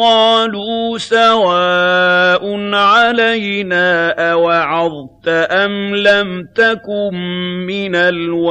قَالُوا سَوَاءٌ عَلَيْنَا أَوَعَظْتَ أَمْ لَمْ تَكُن مِّنَ الْوَاعِظِينَ